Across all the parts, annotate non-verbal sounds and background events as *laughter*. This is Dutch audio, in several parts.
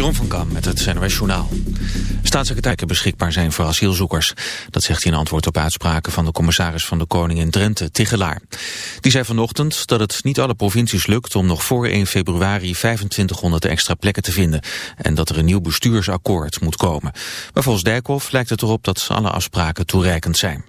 Jeroen van Kam met het NOS Journaal. Staatssecretaris beschikbaar zijn voor asielzoekers. Dat zegt hij in antwoord op uitspraken van de commissaris van de Koning in Drenthe, Tigelaar. Die zei vanochtend dat het niet alle provincies lukt om nog voor 1 februari 2500 extra plekken te vinden. En dat er een nieuw bestuursakkoord moet komen. Maar volgens Dijkhoff lijkt het erop dat alle afspraken toereikend zijn.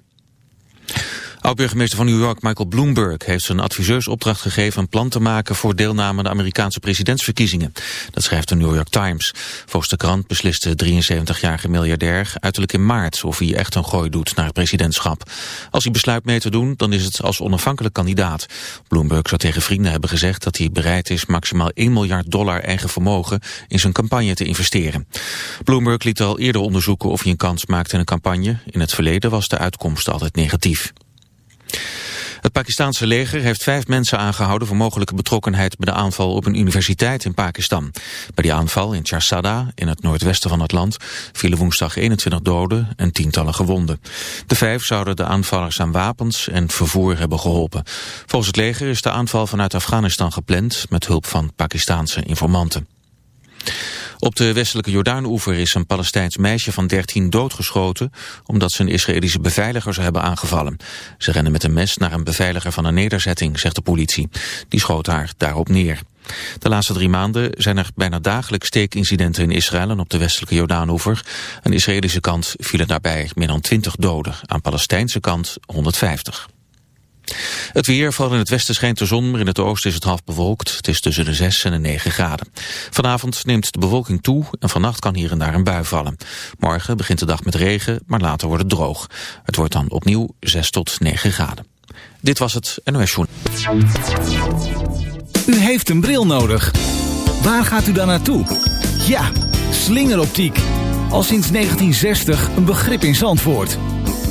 Oud-burgemeester van New York Michael Bloomberg heeft zijn adviseurs opdracht gegeven een plan te maken voor deelname aan de Amerikaanse presidentsverkiezingen. Dat schrijft de New York Times. Volgens de krant beslist de 73-jarige miljardair uiterlijk in maart of hij echt een gooi doet naar het presidentschap. Als hij besluit mee te doen, dan is het als onafhankelijk kandidaat. Bloomberg zou tegen vrienden hebben gezegd dat hij bereid is maximaal 1 miljard dollar eigen vermogen in zijn campagne te investeren. Bloomberg liet al eerder onderzoeken of hij een kans maakte in een campagne. In het verleden was de uitkomst altijd negatief. Het Pakistanse leger heeft vijf mensen aangehouden voor mogelijke betrokkenheid bij de aanval op een universiteit in Pakistan. Bij die aanval in Charsada, in het noordwesten van het land, vielen woensdag 21 doden en tientallen gewonden. De vijf zouden de aanvallers aan wapens en vervoer hebben geholpen. Volgens het leger is de aanval vanuit Afghanistan gepland met hulp van Pakistanse informanten. Op de westelijke Jordaanoever is een Palestijns meisje van 13 doodgeschoten... omdat ze een Israëlische beveiliger zou hebben aangevallen. Ze rennen met een mes naar een beveiliger van een nederzetting, zegt de politie. Die schoot haar daarop neer. De laatste drie maanden zijn er bijna dagelijks steekincidenten in Israël en op de westelijke Jordaanoever. Aan de Israëlische kant vielen daarbij meer dan 20 doden, aan Palestijnse kant 150. Het weer, vooral in het westen schijnt de zon, maar in het oosten is het half bewolkt. Het is tussen de 6 en de 9 graden. Vanavond neemt de bewolking toe en vannacht kan hier en daar een bui vallen. Morgen begint de dag met regen, maar later wordt het droog. Het wordt dan opnieuw 6 tot 9 graden. Dit was het NOS Journal. U heeft een bril nodig. Waar gaat u dan naartoe? Ja, slingeroptiek. Al sinds 1960 een begrip in Zandvoort.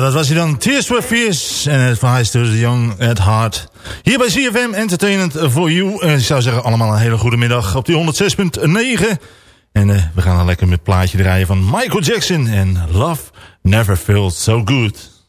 Ja, dat was hij dan. Tears for Fears. En het verhuist dus Young at Heart. Hier bij CFM Entertainment for You. En ik zou zeggen allemaal een hele goede middag op die 106.9. En uh, we gaan dan lekker met plaatje draaien van Michael Jackson. En Love Never Felt So Good.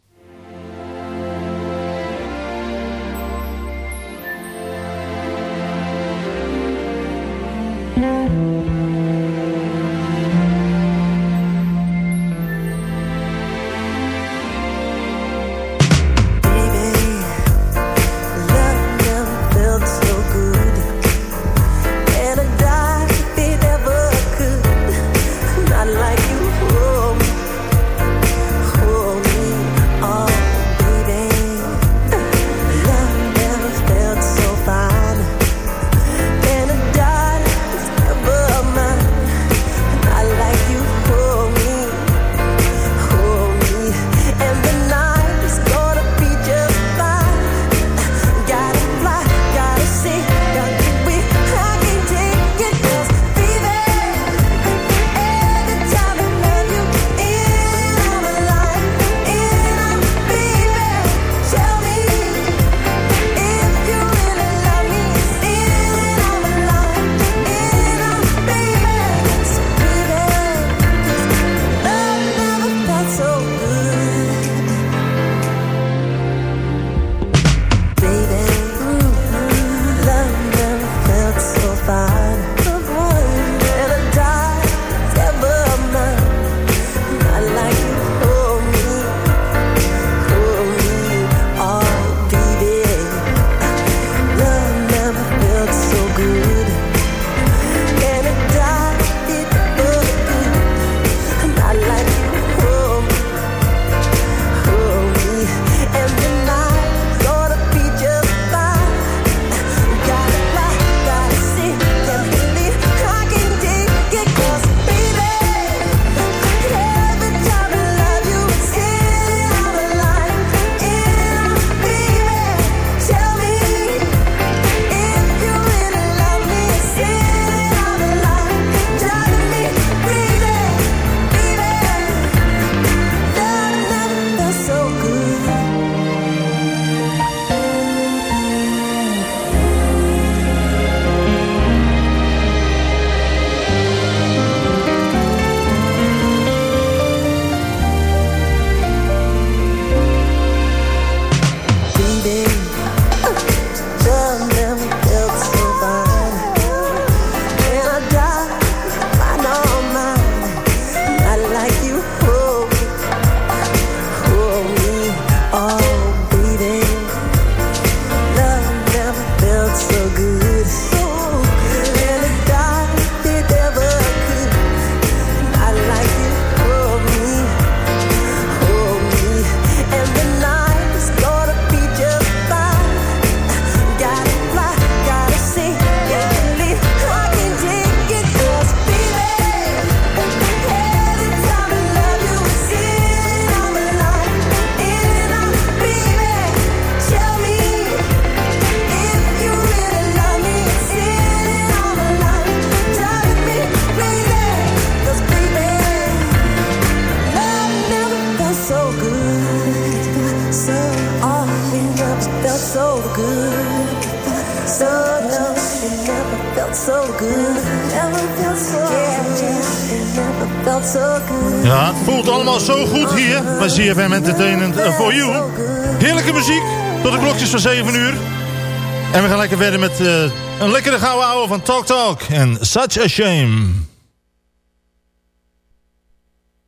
Uh, een lekkere gouden ouwe van Talk Talk en Such a Shame.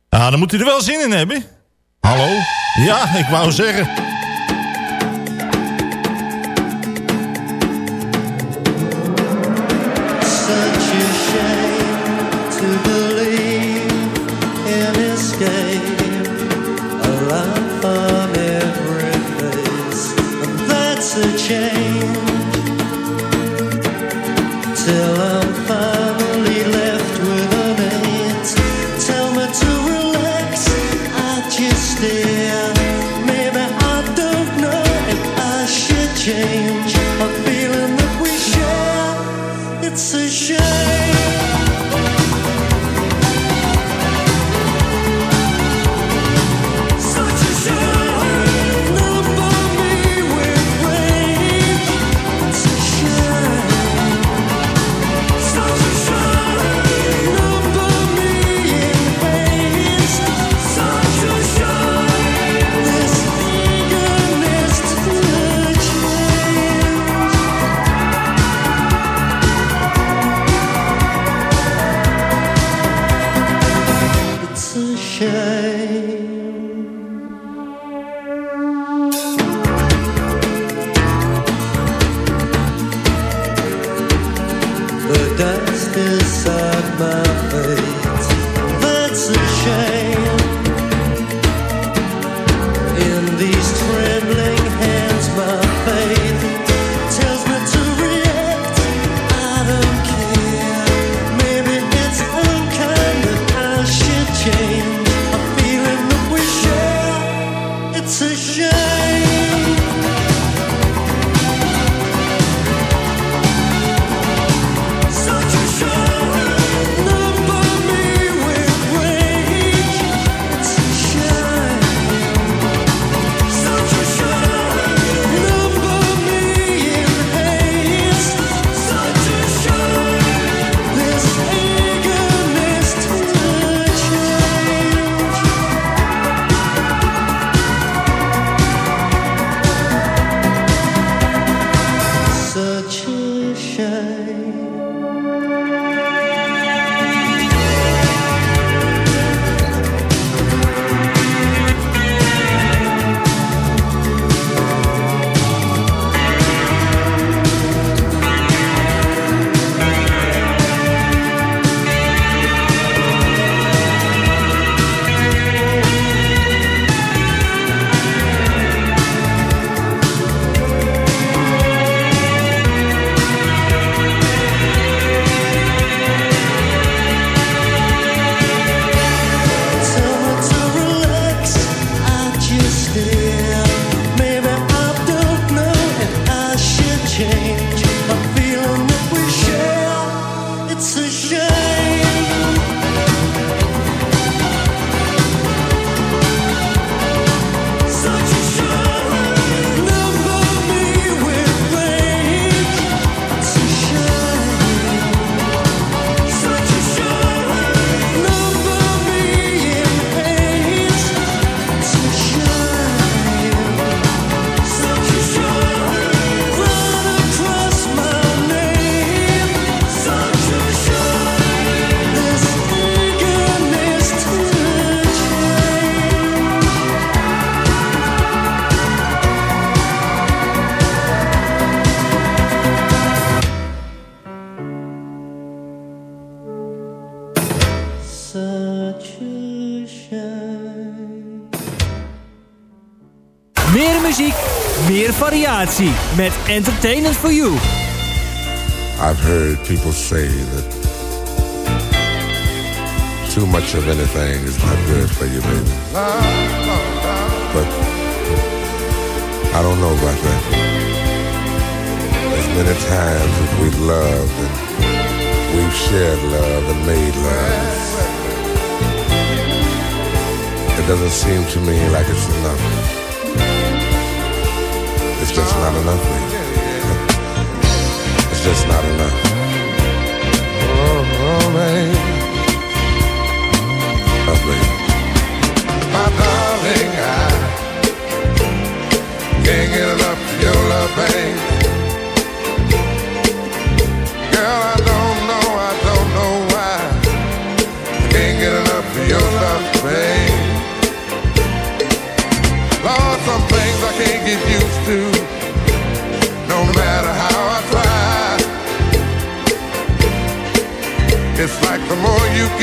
Ja, dan moet u er wel zin in hebben. Hallo? Ja, ik wou zeggen... variatie met Entertainment for You. I've heard people say that too much of anything is not good for you, baby. But I don't know about that. As many times as we've loved and we've shared love and made love, it doesn't seem to me like it's enough just not enough baby. It's just not enough. Oh, oh baby. Oh, baby. My darling, I can't get enough of your love, baby.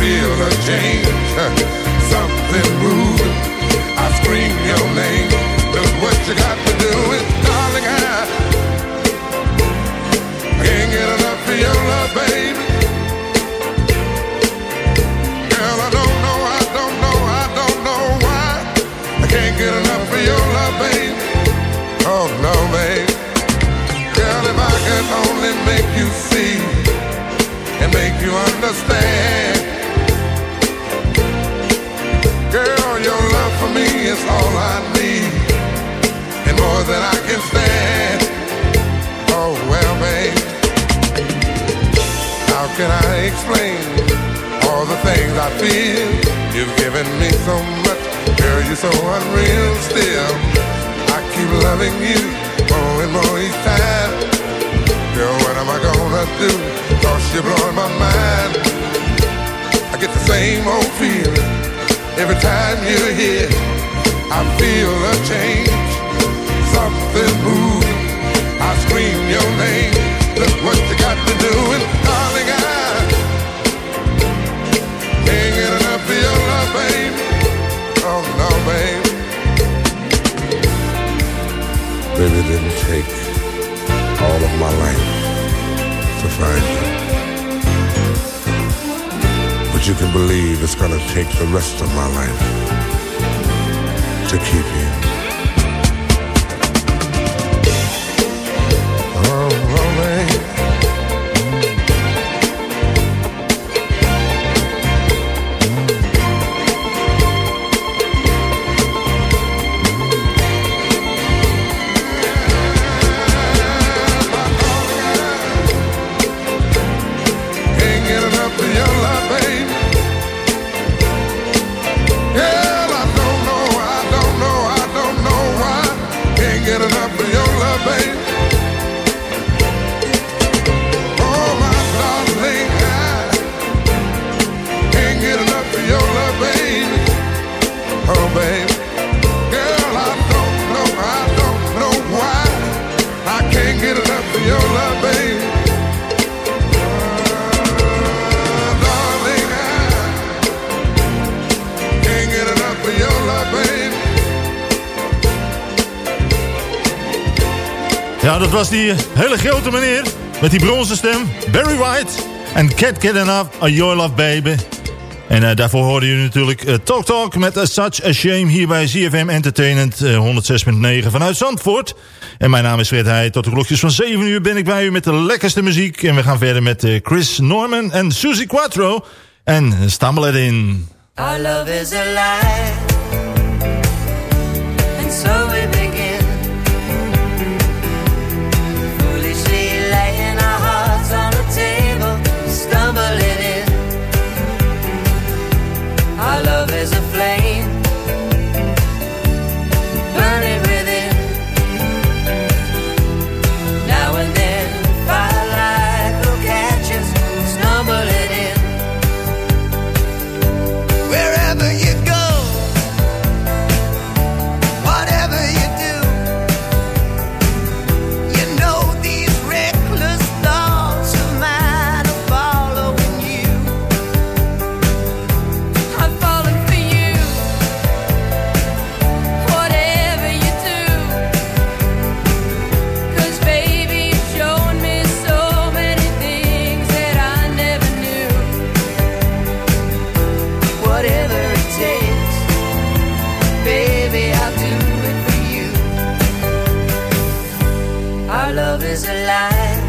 feel a change, *laughs* something moving. I scream your name. Look what you got to do, and darling, I can't get enough of your love, baby. Girl, I don't know, I don't know, I don't know why I can't get enough of your love, baby. Oh no, babe. Girl, if I could only make you see and make you understand. Oh well, babe, how can I explain all the things I feel? You've given me so much, girl, you're so unreal. Still, I keep loving you more and more each time. Girl, what am I gonna you're my mind. I get the same old feeling every time you're here. I feel a change, something moving. I scream your name. Look what you got to do, and darling, I can't get enough of your love, baby. Oh no, baby. Baby, it didn't take all of my life to find you. But you can believe it's gonna take the rest of my life to keep you. Ja, dat was die hele grote meneer met die bronzen stem. Barry White. En Can't Get Enough of Your Love Baby. En eh, daarvoor hoorde je natuurlijk eh, Talk Talk met eh, Such a Shame hier bij ZFM Entertainment eh, 106.9 vanuit Zandvoort. En mijn naam is Fred Heij. Tot de klokjes van 7 uur ben ik bij u met de lekkerste muziek. En we gaan verder met Chris Norman en Susie Quattro. En Stumble In. Our love is a love is alive.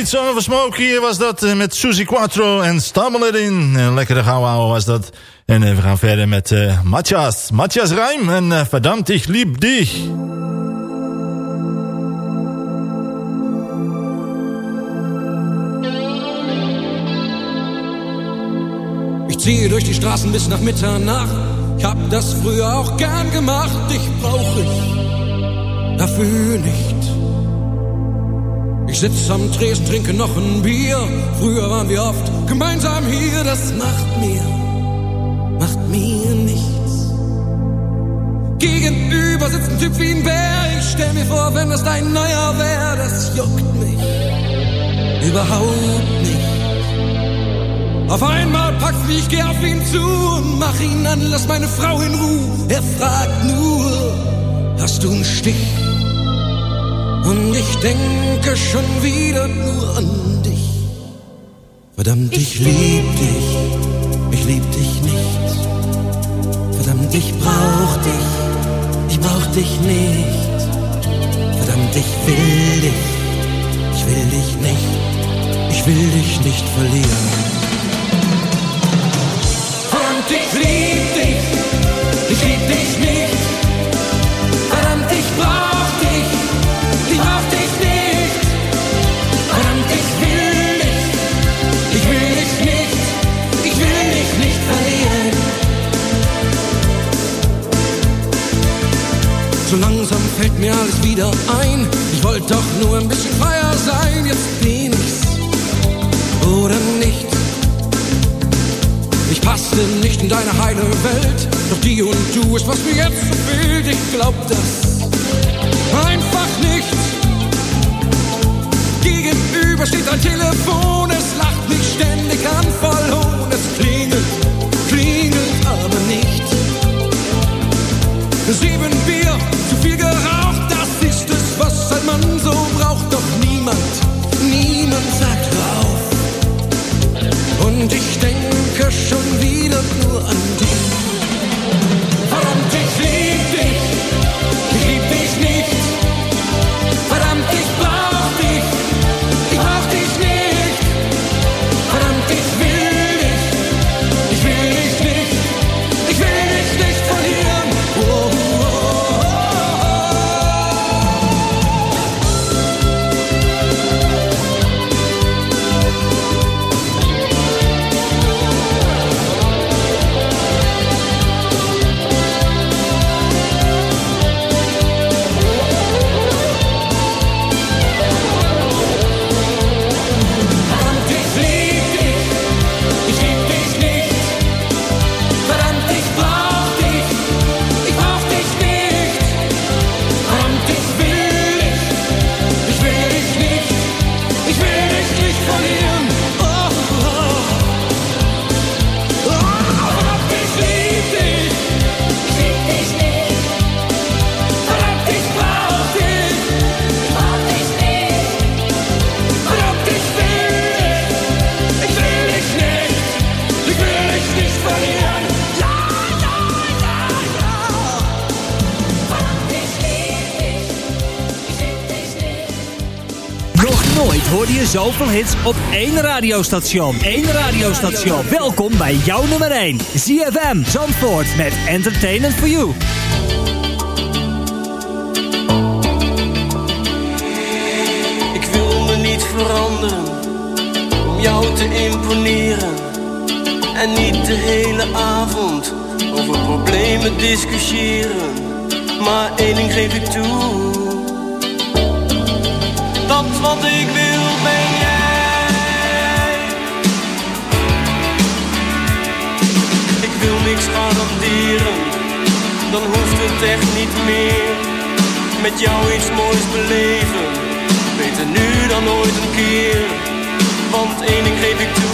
De leadzanger van Smokey, was dat eh, met Suzy Quattro en It In. Een lekkere gouden ouwe was dat. En eh, we gaan verder met eh Matthias. Matthias Rijm en eh, Verdammt, ich lieb dich. Ich ziehe durch die Straßen bis nach Mitternacht. Ich hab das früher auch gern gemacht. Dich brauch ich dafür nicht. Ich sitz am Tresen, trinke noch ein Bier. Früher waren wir oft gemeinsam hier. Das macht mir, macht mir nichts. Gegenüber sitzt ein Typ wie ein Bär. Ich stell mir vor, wenn das dein neuer wär, das juckt mich überhaupt nicht. Auf einmal packt mich, geh auf ihn zu und mach ihn an, lass meine Frau in Ruhe. Er fragt nur, hast du einen Stich? Und ich denke schon wieder nur an dich. Verdammt, ich, lieb dich, ich lieb dich nicht. Verdammt, ich brauch dich, ich brauch dich nicht. Verdammt, ich will dich, ich will dich nicht, ich will dich nicht verlieren. Verdammt, ich lieb mir alles wieder ein. Ich wollte doch nur ein bisschen freier sein. Jetzt bin ich's oder nicht. Ich passte nicht in deine heile Welt. Doch die und du ist, was mir jetzt so fehlt. Ich glaub das einfach nicht. Gegenüber steht ein Telefon. Es lacht mich ständig an, voll op één radiostation. Eén radiostation. Welkom bij jouw nummer 1. ZFM Zandvoort met Entertainment for You. Ik wil me niet veranderen om jou te imponeren. En niet de hele avond over problemen discussiëren. Maar één ding geef ik toe. Dat wat ik wil ben jij. wil niks garanderen, dan hoeft het echt niet meer. Met jou iets moois beleven, beter nu dan ooit een keer. Want één ding geef ik toe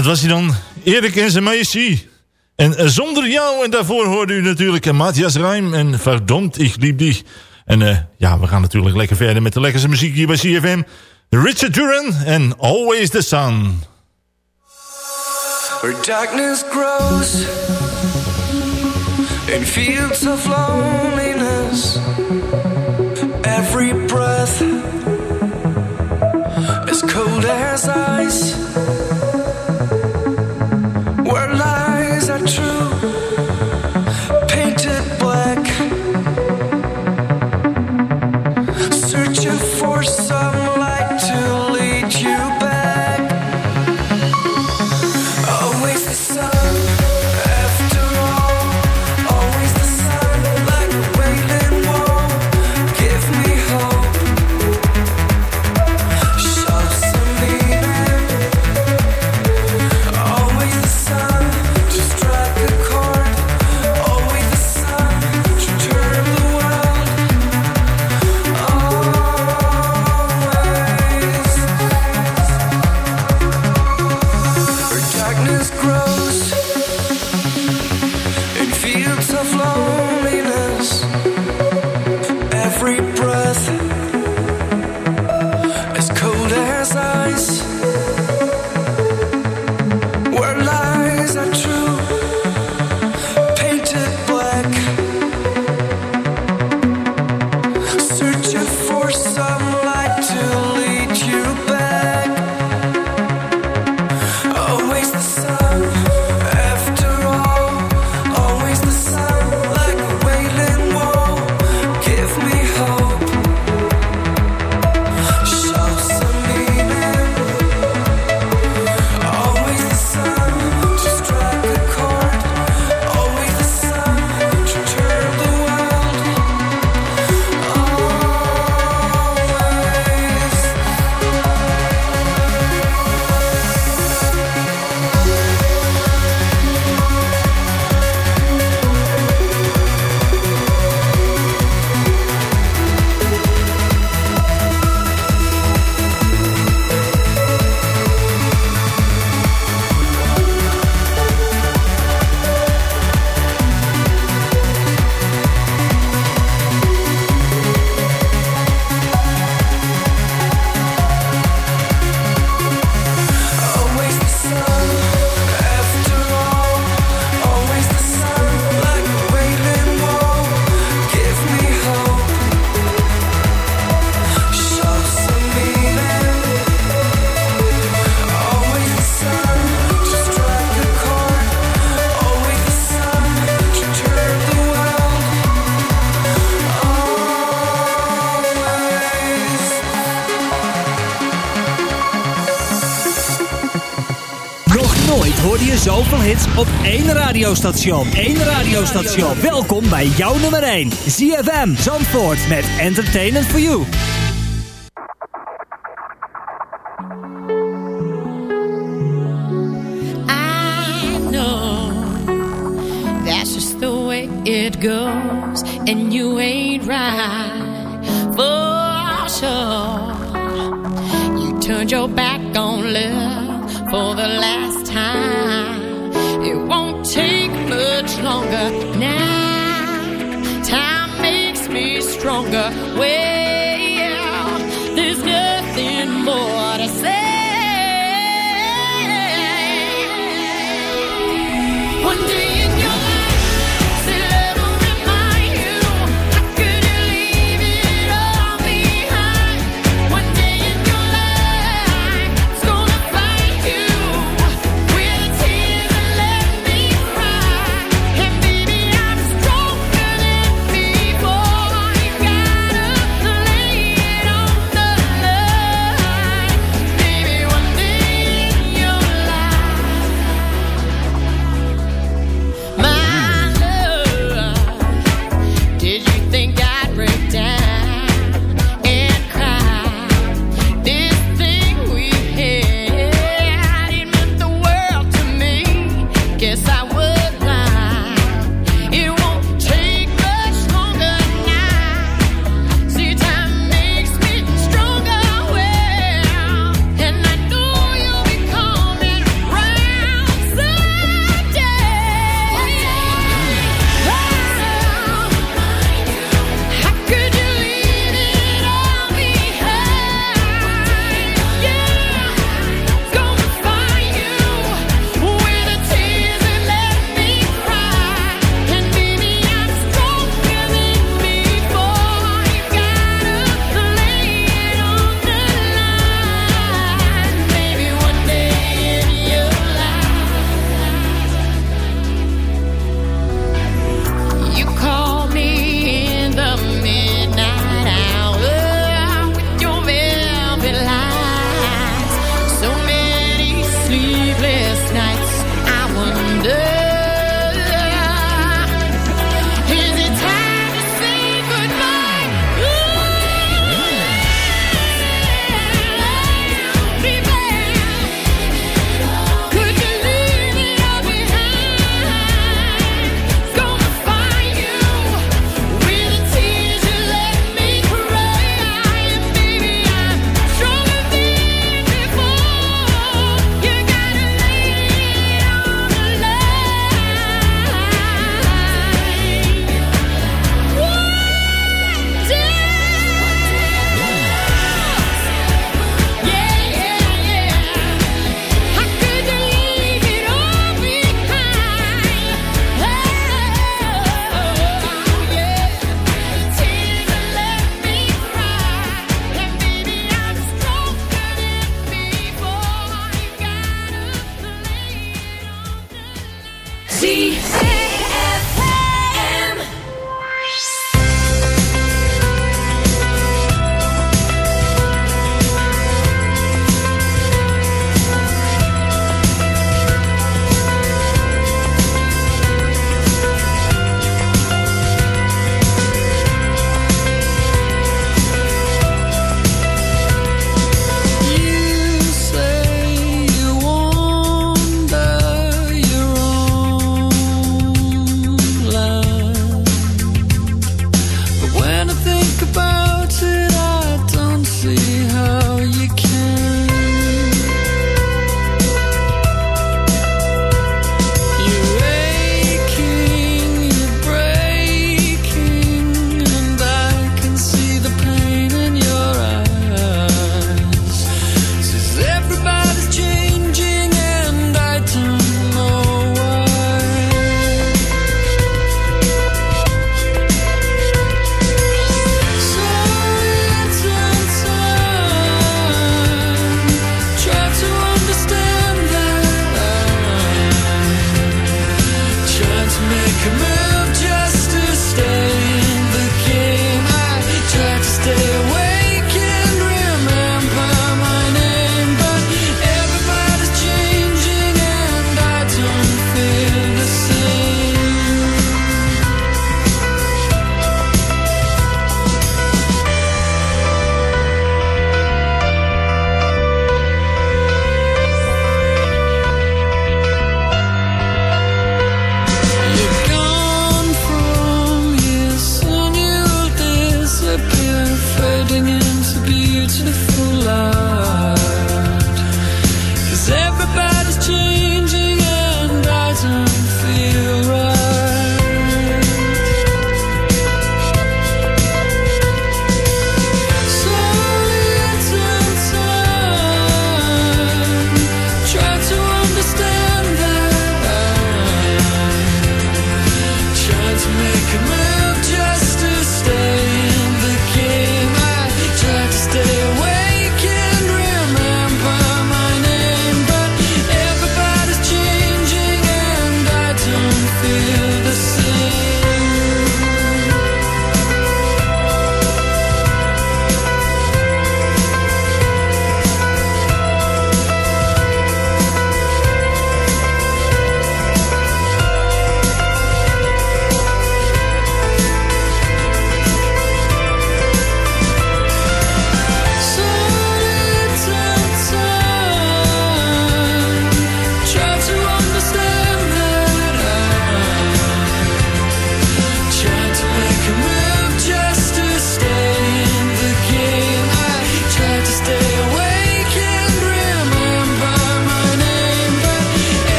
dat was hij dan. Erik en zijn meisje. En eh, zonder jou, en daarvoor hoorde u natuurlijk eh, Matthias Rijm en verdomd, ik liep die. En eh, ja, we gaan natuurlijk lekker verder met de lekkerste muziek hier bij CFM. Richard Duran en Always the Sun. Where darkness grows In fields of loneliness Every breath is cold as ice some radiostation. Eén radiostation. Welkom bij jouw nummer 1. ZFM Zandvoort met Entertainment for You. I know that's just the way it goes, and you ain't right for sure. You turned your back on love for the last time. Much longer now. Time makes me stronger. Well,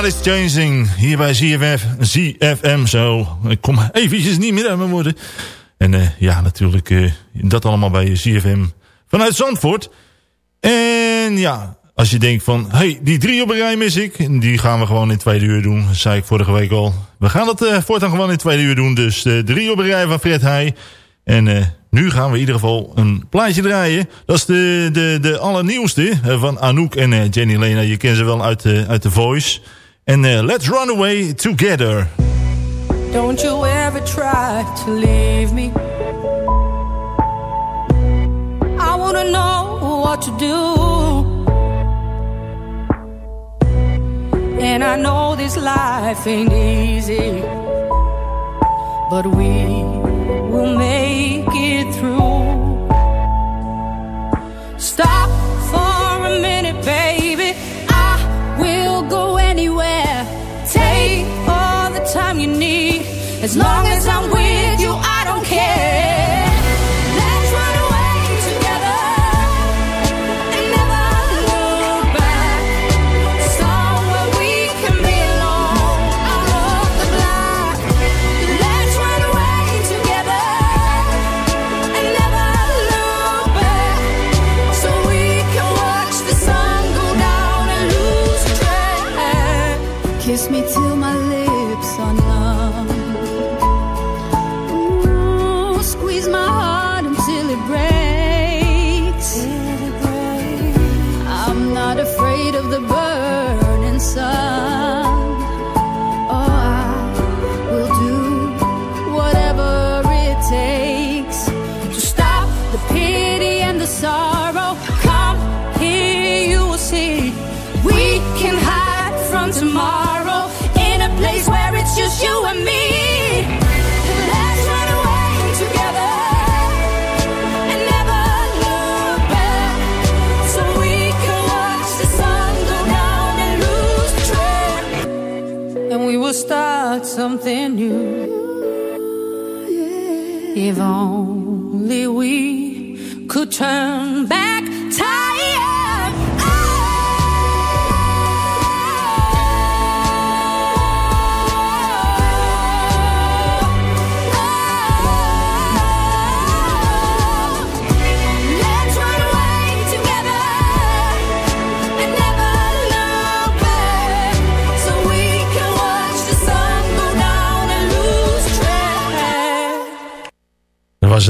Everybody's Changing. Hier bij ZFF, ZFM. Zo, ik kom eventjes niet meer uit mijn woorden. En eh, ja, natuurlijk eh, dat allemaal bij ZFM vanuit Zandvoort. En ja, als je denkt van... hey, die drie op een rij mis ik. Die gaan we gewoon in tweede uur doen. Dat zei ik vorige week al. We gaan dat eh, voortaan gewoon in tweede uur doen. Dus de drie op een rij van Fred Heij. En nu gaan we in ieder geval een plaatje draaien. Dat is de, de, de allernieuwste van Anouk en Jenny Lena. Je kent ze wel uit, de uit The Voice. En eh, Let's Run Away Together. Don't you ever try to leave me. I wanna know what to do. And I know this life ain't easy. But we will make it As long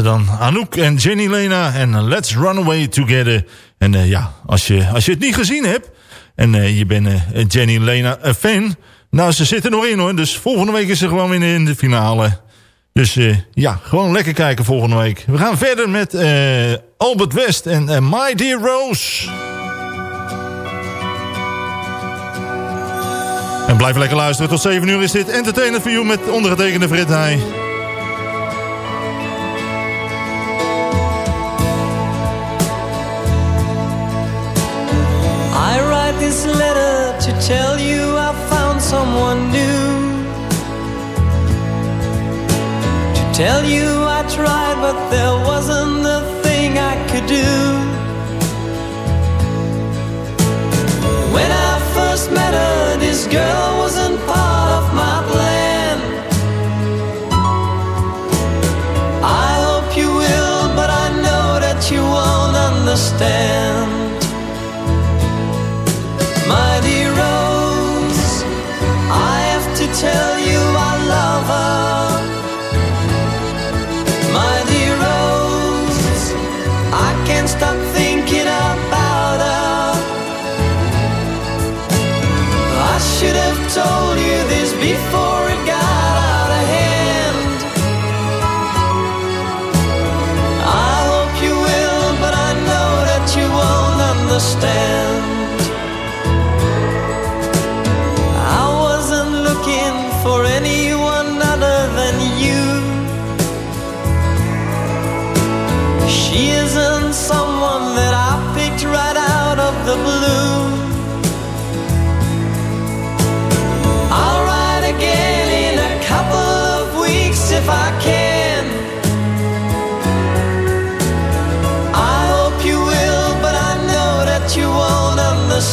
dan. Anouk en Jenny Lena en Let's Run Away Together. En eh, ja, als je, als je het niet gezien hebt en eh, je bent eh, Jenny Lena een fan... Nou, ze zitten nog in hoor. Dus volgende week is ze gewoon weer in de finale. Dus eh, ja, gewoon lekker kijken volgende week. We gaan verder met eh, Albert West en eh, My Dear Rose. En blijf lekker luisteren. Tot 7 uur is dit Entertainment for You met ondergetekende Fred Heij. This letter to tell you I found someone new. To tell you I tried, but there wasn't a thing I could do. When I first met her, this girl wasn't part of my plan. I hope you will, but I know that you won't understand.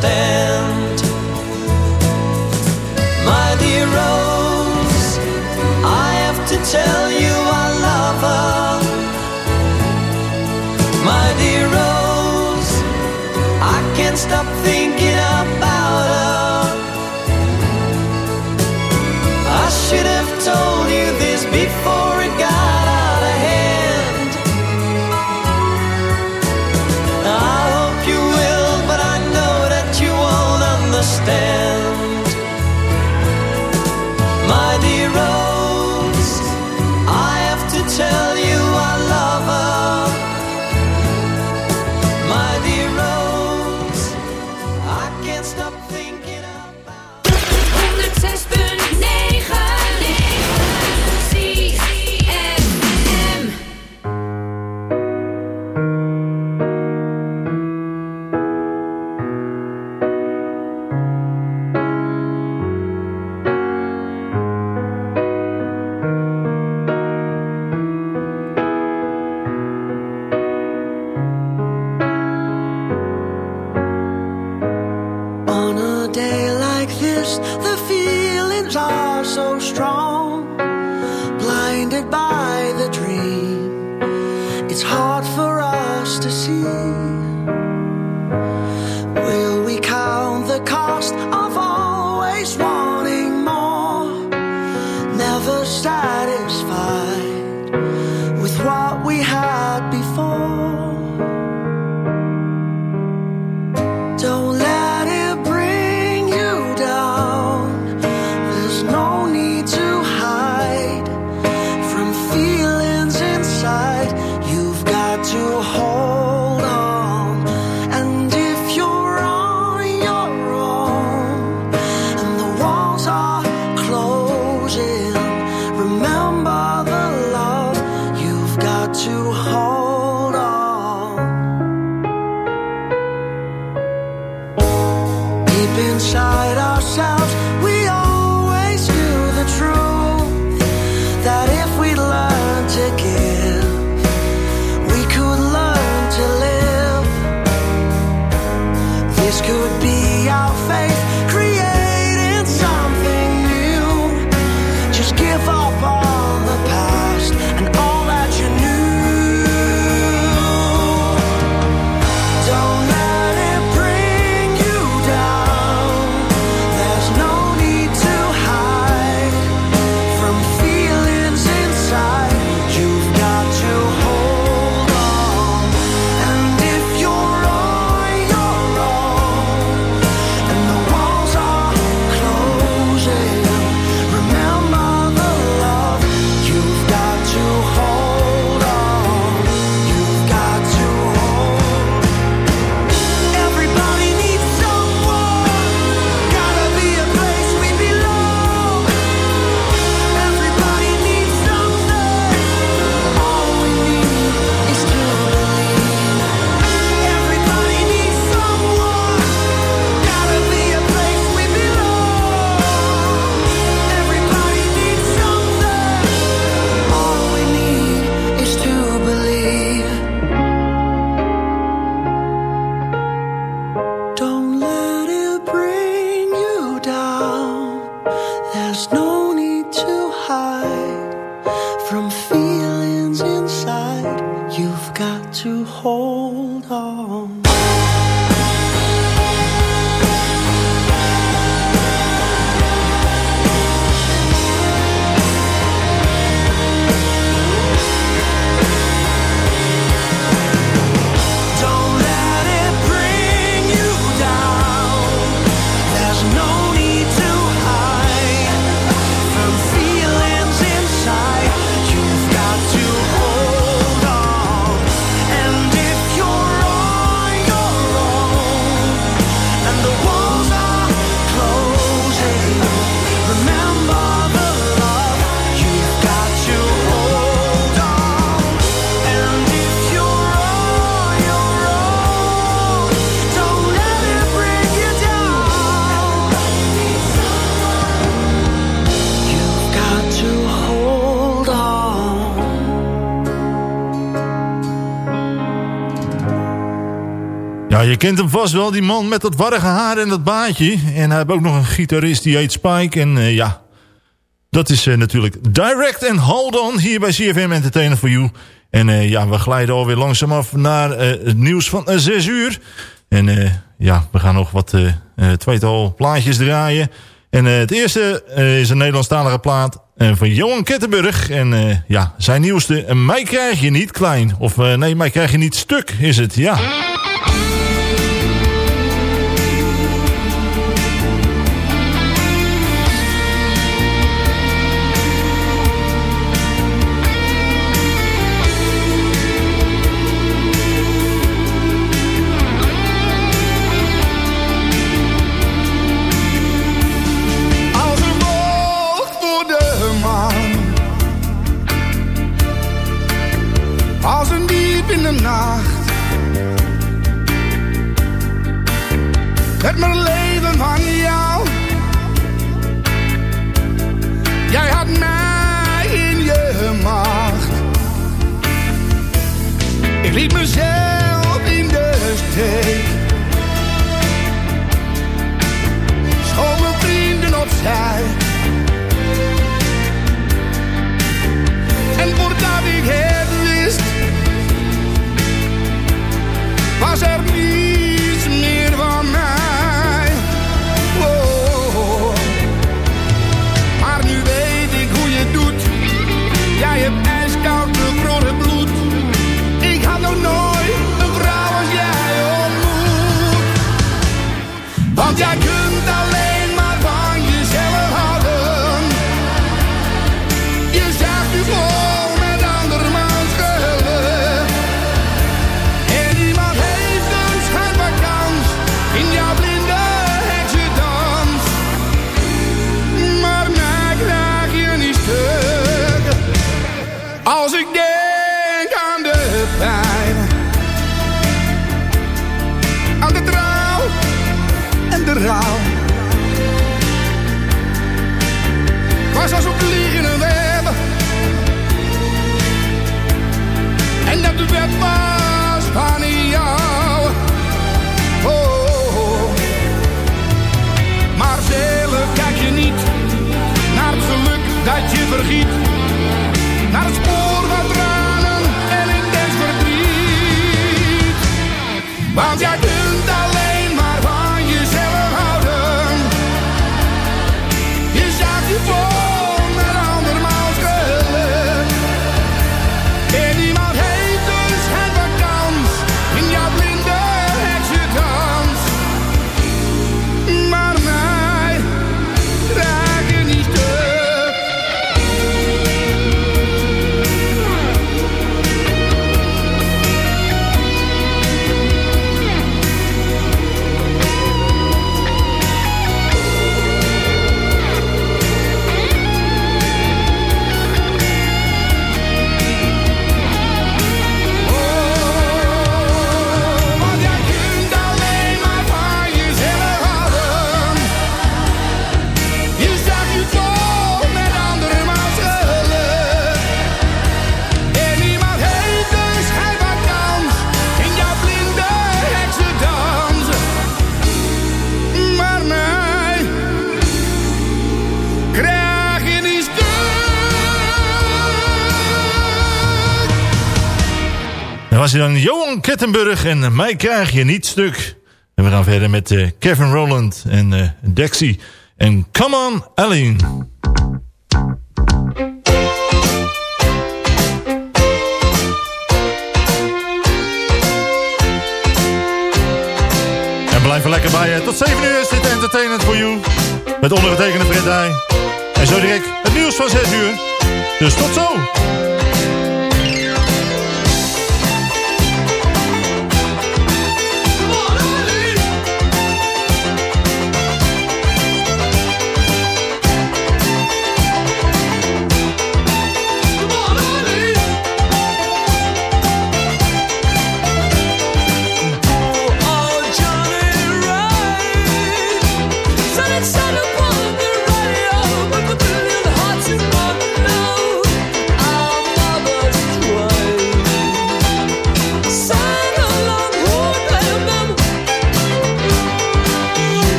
understand. My dear Rose, I have to tell you I love her. My dear Rose, I can't stop thinking. je kent hem vast wel, die man met dat warrige haar en dat baadje. En hij heeft ook nog een gitarist die heet Spike. En eh, ja, dat is eh, natuurlijk Direct en Hold On hier bij CFM Entertainer for You. En eh, ja, we glijden alweer langzaam af naar het nieuws van 6 uur. En ja, we gaan nog wat tweetal plaatjes draaien. En het eerste is een Nederlandstalige plaat van Johan Kettenburg. En ja, zijn nieuwste Mij krijg je niet klein. Of nee, Mij krijg je niet stuk is het, ja. was je dan Johan Kettenburg en Mij krijg je niet stuk. En we gaan verder met eh, Kevin Rowland en uh, Dexy. En Come On Aline. En blijf er lekker bij je. Tot 7 uur is dit Entertainment for You. Met ondergetekende Fred En zo direct het nieuws van 6 uur. Dus tot zo.